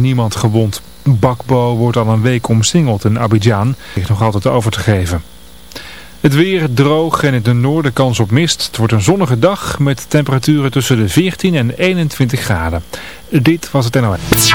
niemand gewond. Bakbo wordt al een week omsingeld in Abidjan. Ligt nog altijd over te geven. Het weer droog en in het noorden kans op mist. Het wordt een zonnige dag met temperaturen tussen de 14 en 21 graden. Dit was het NOS.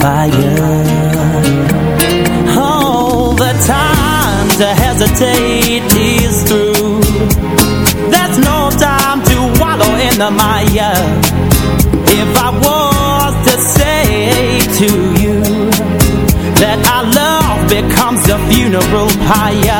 fire. All the time to hesitate is through. There's no time to wallow in the mire. If I was to say to you That our love becomes a funeral pyre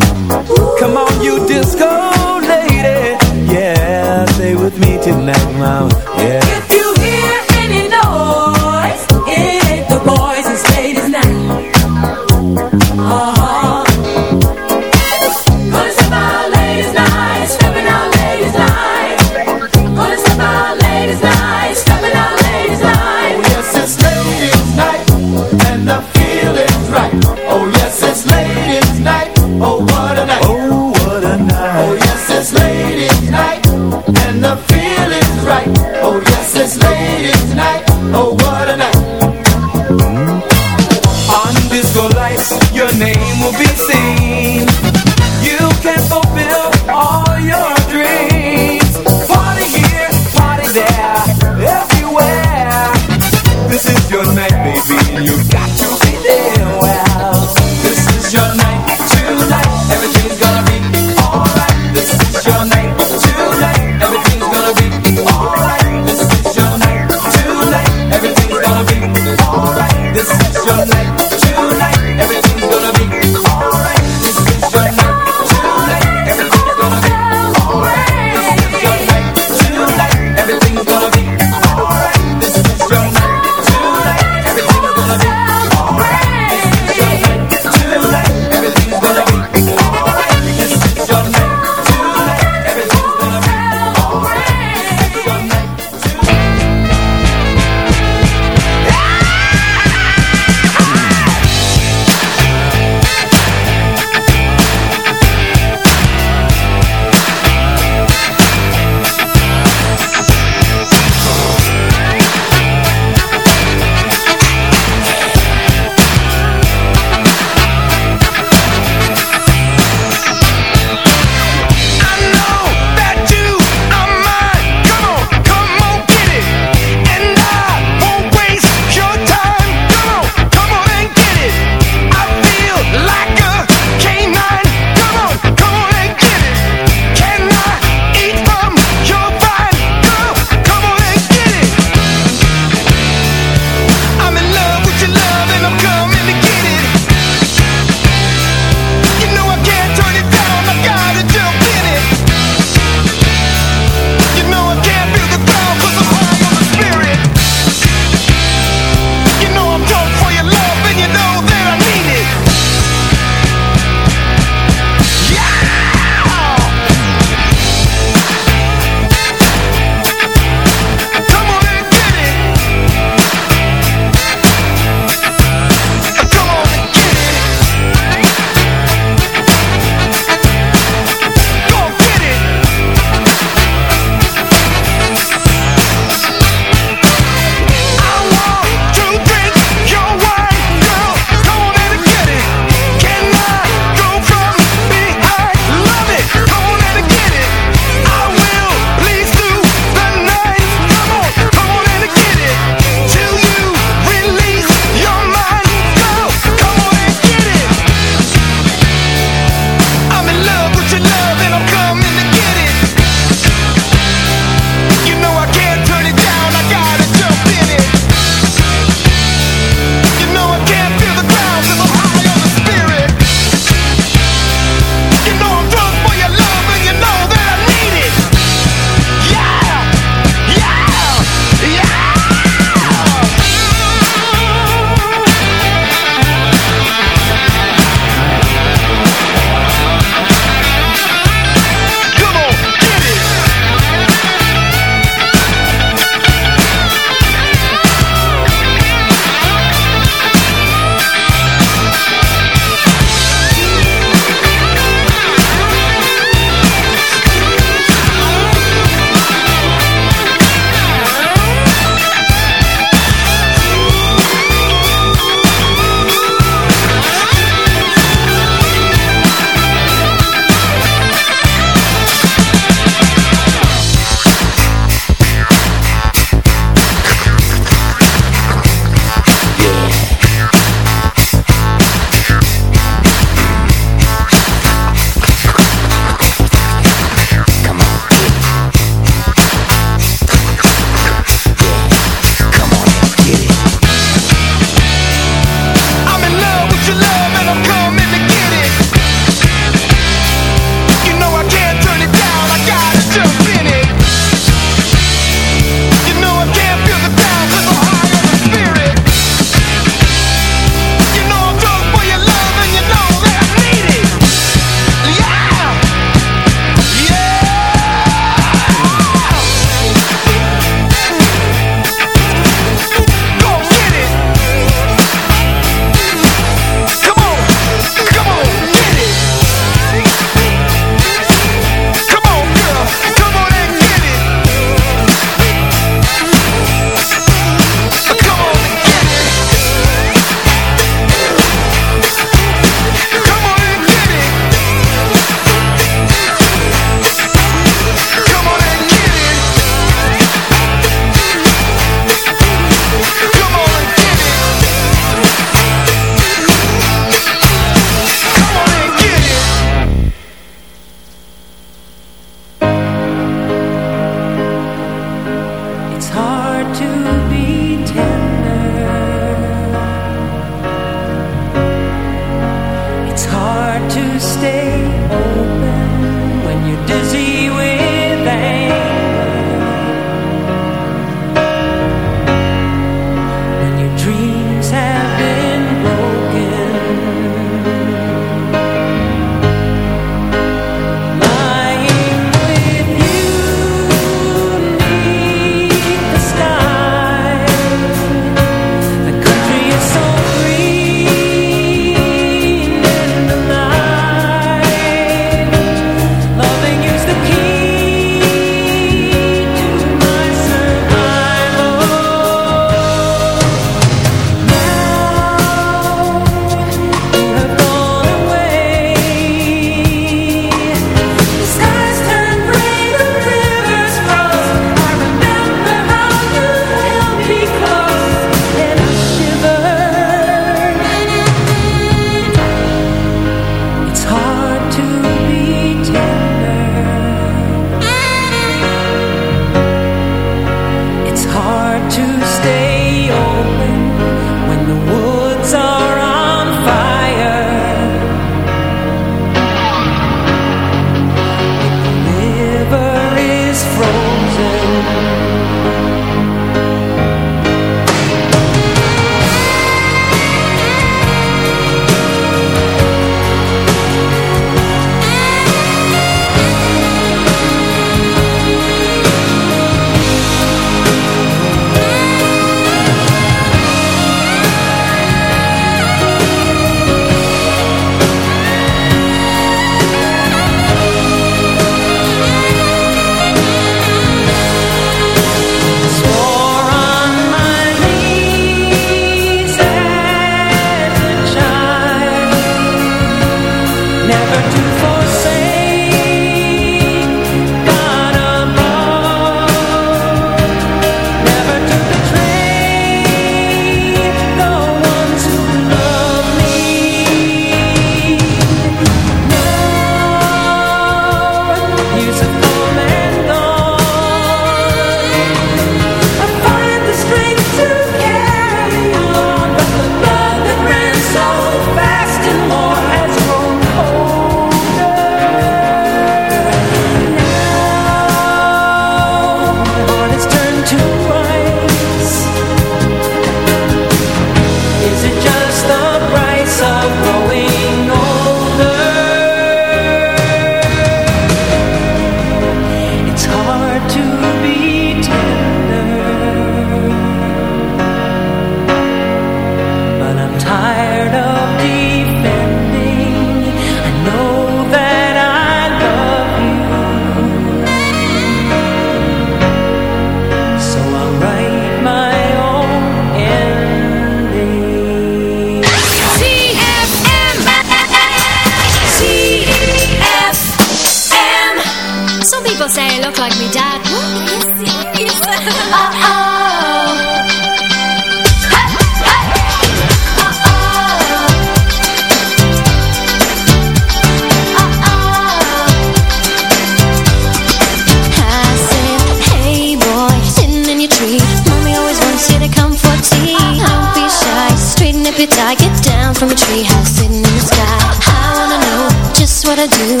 gotta do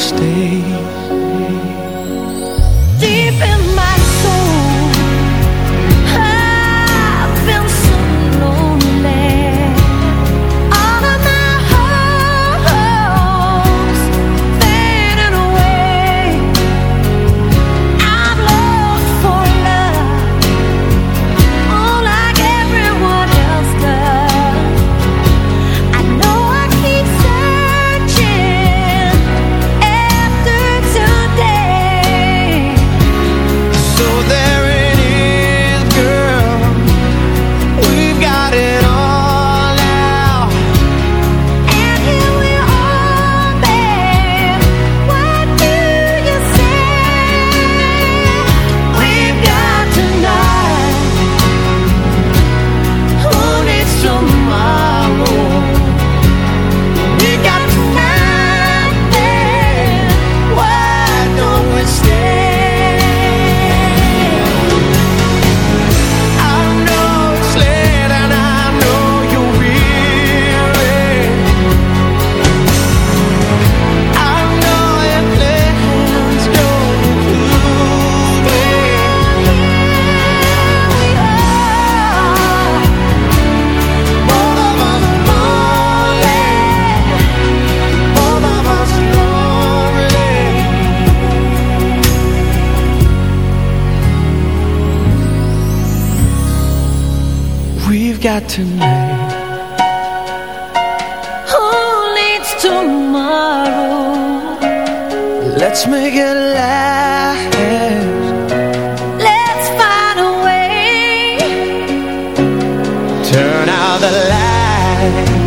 stay? Deep Turn out the lights.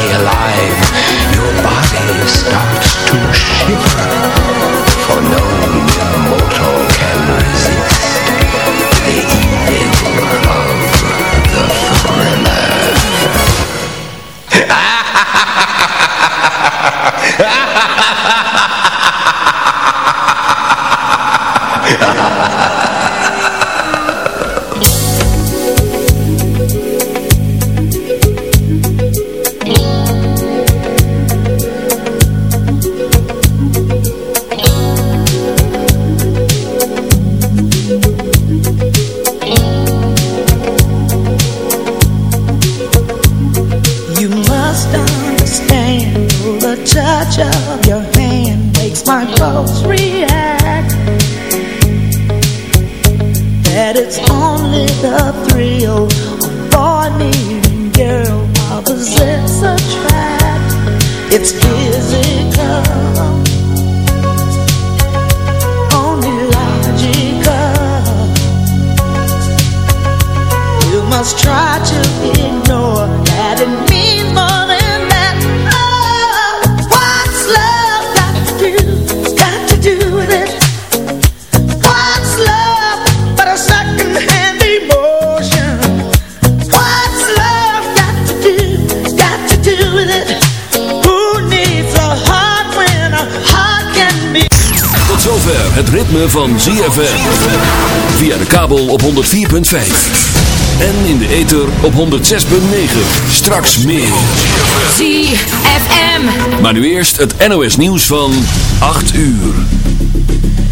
Stay alive, your body starts van ZFM. Via de kabel op 104.5. En in de ether op 106.9. Straks meer. ZFM. Maar nu eerst het NOS nieuws van 8 uur.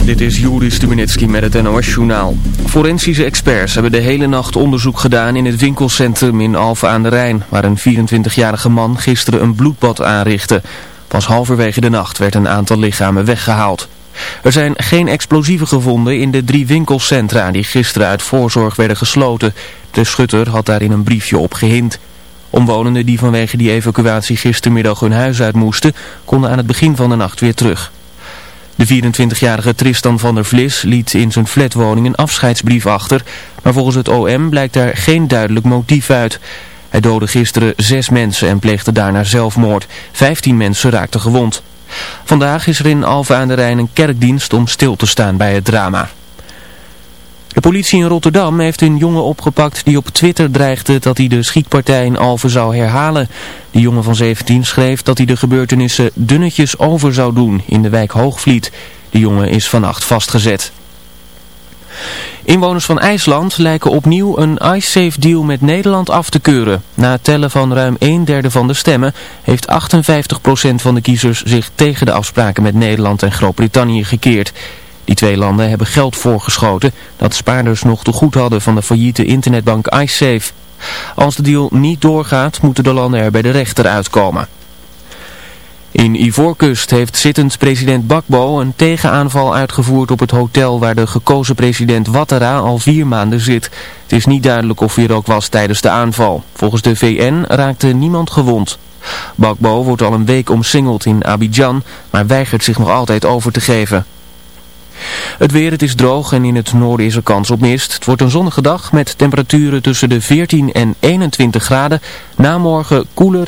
Dit is Juri Stubenitski met het NOS-journaal. Forensische experts hebben de hele nacht onderzoek gedaan in het winkelcentrum in Alphen aan de Rijn... waar een 24-jarige man gisteren een bloedbad aanrichtte. Pas halverwege de nacht werd een aantal lichamen weggehaald. Er zijn geen explosieven gevonden in de drie winkelcentra die gisteren uit voorzorg werden gesloten. De schutter had daar in een briefje op gehind. Omwonenden die vanwege die evacuatie gistermiddag hun huis uit moesten, konden aan het begin van de nacht weer terug. De 24-jarige Tristan van der Vlis liet in zijn flatwoning een afscheidsbrief achter, maar volgens het OM blijkt daar geen duidelijk motief uit. Hij doodde gisteren zes mensen en pleegde daarna zelfmoord. Vijftien mensen raakten gewond. Vandaag is er in Alphen aan de Rijn een kerkdienst om stil te staan bij het drama. De politie in Rotterdam heeft een jongen opgepakt die op Twitter dreigde dat hij de schietpartij in Alphen zou herhalen. Die jongen van 17 schreef dat hij de gebeurtenissen dunnetjes over zou doen in de wijk Hoogvliet. De jongen is vannacht vastgezet. Inwoners van IJsland lijken opnieuw een iSafe deal met Nederland af te keuren. Na het tellen van ruim een derde van de stemmen heeft 58% van de kiezers zich tegen de afspraken met Nederland en Groot-Brittannië gekeerd. Die twee landen hebben geld voorgeschoten dat spaarders nog te goed hadden van de failliete internetbank iSafe. Als de deal niet doorgaat moeten de landen er bij de rechter uitkomen. In Ivoorkust heeft zittend president Bakbo een tegenaanval uitgevoerd op het hotel waar de gekozen president Ouattara al vier maanden zit. Het is niet duidelijk of hij er ook was tijdens de aanval. Volgens de VN raakte niemand gewond. Bakbo wordt al een week omsingeld in Abidjan, maar weigert zich nog altijd over te geven. Het weer, het is droog en in het noorden is er kans op mist. Het wordt een zonnige dag met temperaturen tussen de 14 en 21 graden. Na morgen koeler